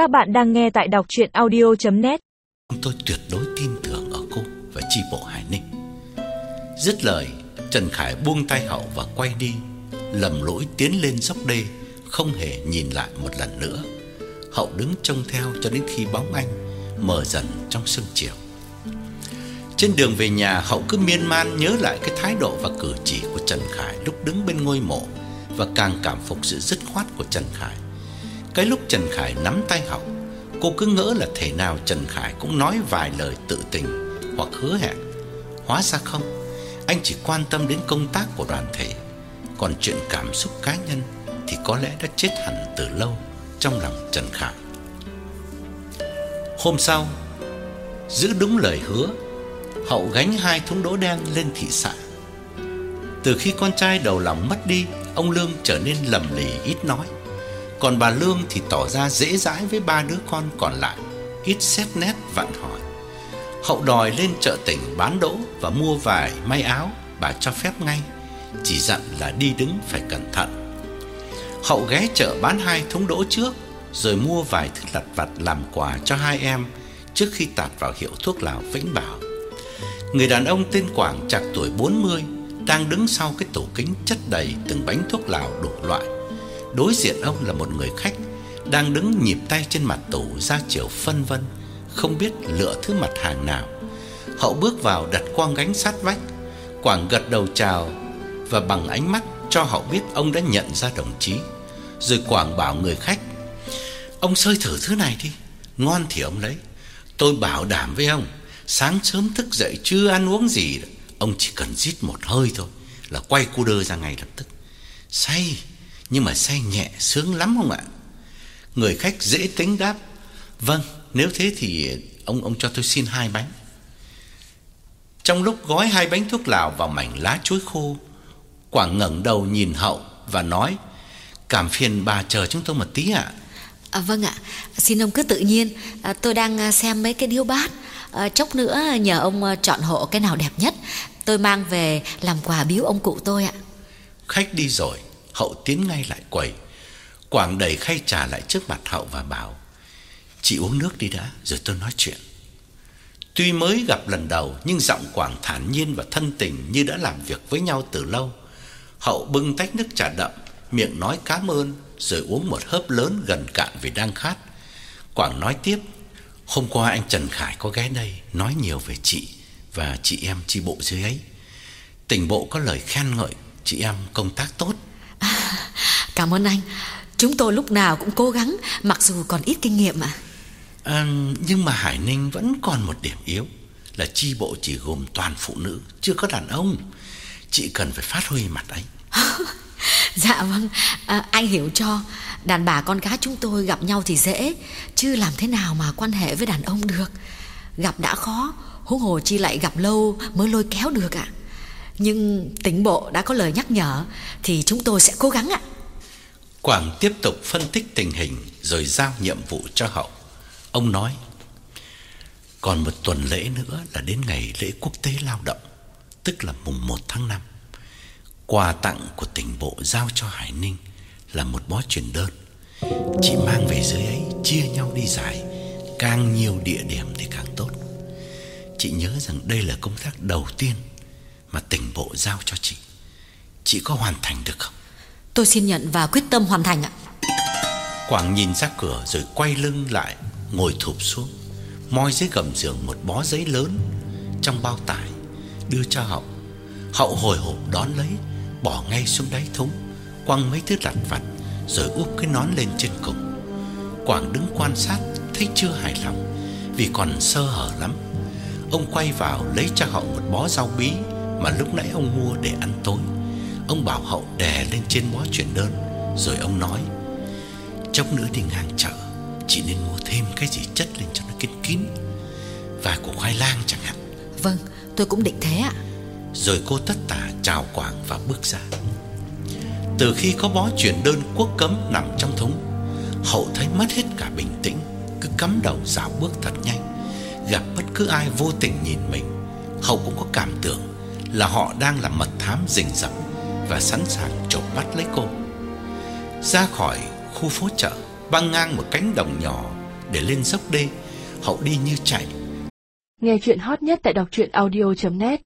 Các bạn đang nghe tại đọc chuyện audio.net Tôi tuyệt đối tin tưởng ở cô và chi bộ Hải Ninh. Dứt lời, Trần Khải buông tay hậu và quay đi, Lầm lỗi tiến lên dốc đê, Không hề nhìn lại một lần nữa. Hậu đứng trông theo cho đến khi bóng anh Mờ dần trong sương chiều. Trên đường về nhà, Hậu cứ miên man nhớ lại cái thái độ và cử chỉ của Trần Khải Lúc đứng bên ngôi mộ Và càng cảm phục sự dứt khoát của Trần Khải. Cái lúc Trần Khải nắm tay Hậu Cô cứ ngỡ là thể nào Trần Khải cũng nói vài lời tự tình Hoặc hứa hẹn. Hóa ra không, Anh chỉ quan tâm đến công tác của đoàn thể. Còn chuyện cảm xúc cá nhân Thì có lẽ đã chết hẳn từ lâu Trong lòng Trần Khải. Hôm sau, Giữ đúng lời hứa, Hậu gánh hai thúng đỗ đen lên thị xã. Từ khi con trai đầu lòng mất đi, Ông Lương trở nên lầm lì ít nói còn bà Lương thì tỏ ra dễ dãi với ba đứa con còn lại, ít xét nét vặn hỏi. Hậu đòi lên chợ tỉnh bán đỗ và mua vải, may áo, bà cho phép ngay, chỉ dặn là đi đứng phải cẩn thận. Hậu ghé chợ bán hai thúng đỗ trước, rồi mua vài thứ lặt vặt làm quà cho hai em trước khi tạt vào hiệu thuốc lào Vĩnh Bảo. Người đàn ông tên Quảng chạc tuổi 40 đang đứng sau cái tủ kính chất đầy từng bánh thuốc lào đủ loại. Đối diện ông là một người khách đang đứng nhịp tay trên mặt tủ ra chiều phân vân, không biết lựa thứ mặt hàng nào. Hậu bước vào đặt quang gánh sát vách, Quảng gật đầu chào và bằng ánh mắt cho Hậu biết ông đã nhận ra đồng chí. Rồi Quảng bảo người khách: "Ông sơi thử thứ này đi, ngon thì ông lấy. Tôi bảo đảm với ông, sáng sớm thức dậy chưa ăn uống gì, ông chỉ cần rít một hơi thôi là quay cu đơ ra ngay lập tức. Say nhưng mà say nhẹ sướng lắm không ạ? Người khách dễ tính đáp, "Vâng, nếu thế thì ông ông cho tôi xin hai bánh." Trong lúc gói hai bánh thuốc lào vào mảnh lá chuối khô, Quảng ngẩng đầu nhìn Hậu và nói: "Cảm phiền bà chờ chúng tôi một tí ạ." À, vâng ạ, xin ông cứ tự nhiên, à, tôi đang à, xem mấy cái điếu bát, à, chốc nữa nhờ ông à, chọn hộ cái nào đẹp nhất, tôi mang về làm quà biếu ông cụ tôi ạ. Khách đi rồi, Hậu tiến ngay lại quầy. Quảng đầy khay trà lại trước mặt Hậu và bảo: "Chị uống nước đi đã, rồi tôi nói chuyện." Tuy mới gặp lần đầu nhưng giọng Quảng thản nhiên và thân tình như đã làm việc với nhau từ lâu. Hậu bưng tách nước trà đậm, miệng nói cảm ơn rồi uống một hớp lớn gần cạn vì đang khát. Quảng nói tiếp: "Hôm qua anh Trần Khải có ghé đây nói nhiều về chị và chị em chi bộ dưới ấy. Tỉnh bộ có lời khen ngợi chị em công tác tốt." Cảm ơn anh, chúng tôi lúc nào cũng cố gắng mặc dù còn ít kinh nghiệm ạ. À, nhưng mà Hải Ninh vẫn còn một điểm yếu là chi bộ chỉ gồm toàn phụ nữ, chưa có đàn ông. Chị cần phải phát huy mặt ấy. dạ vâng, à, anh hiểu cho. Đàn bà con gái chúng tôi gặp nhau thì dễ, chứ làm thế nào mà quan hệ với đàn ông được. Gặp đã khó, huống hồ chi lại gặp lâu mới lôi kéo được ạ. Nhưng tỉnh bộ đã có lời nhắc nhở thì chúng tôi sẽ cố gắng ạ. Quảng tiếp tục phân tích tình hình rồi giao nhiệm vụ cho Hậu. Ông nói: "Còn một tuần lễ nữa là đến ngày lễ quốc tế lao động, tức là mùng 1 tháng 5. Quà tặng của tỉnh bộ giao cho Hải Ninh là một bó truyền đơn. Chị mang về dưới ấy chia nhau đi giải, càng nhiều địa điểm thì càng tốt. Chị nhớ rằng đây là công tác đầu tiên mà tỉnh bộ giao cho chị. Chị có hoàn thành được không?" Tôi xin nhận và quyết tâm hoàn thành ạ. Quảng nhìn ra cửa rồi quay lưng lại, ngồi thụp xuống, moi dưới gầm giường một bó giấy lớn trong bao tải, đưa cho Hậu. Hậu hồi hộp đón lấy, bỏ ngay xuống đáy thúng, quăng mấy thứ lặt vặt rồi úp cái nón lên trên cùng. Quảng đứng quan sát thấy chưa hài lòng vì còn sơ hở lắm. Ông quay vào lấy cho Hậu một bó rau bí mà lúc nãy ông mua để ăn tối. Ông bảo Hậu đè lên trên bó chuyển đơn Rồi ông nói Chốc nữa đi ngang chợ Chị nên mua thêm cái gì chất lên cho nó kín kín Và củ khoai lang chẳng hạn. Vâng tôi cũng định thế ạ. Rồi cô tất tả chào Quảng và bước ra. Từ khi có bó chuyển đơn quốc cấm nằm trong thúng Hậu thấy mất hết cả bình tĩnh Cứ cắm đầu dạo bước thật nhanh. Gặp bất cứ ai vô tình nhìn mình Hậu cũng có cảm tưởng Là họ đang làm mật thám rình rập và sẵn sàng chộp bắt lấy cô. Ra khỏi khu phố chợ, băng ngang một cánh đồng nhỏ để lên dốc đê, Hậu đi như chạy. Nghe chuyện hot nhất tại đọc truyện audio.net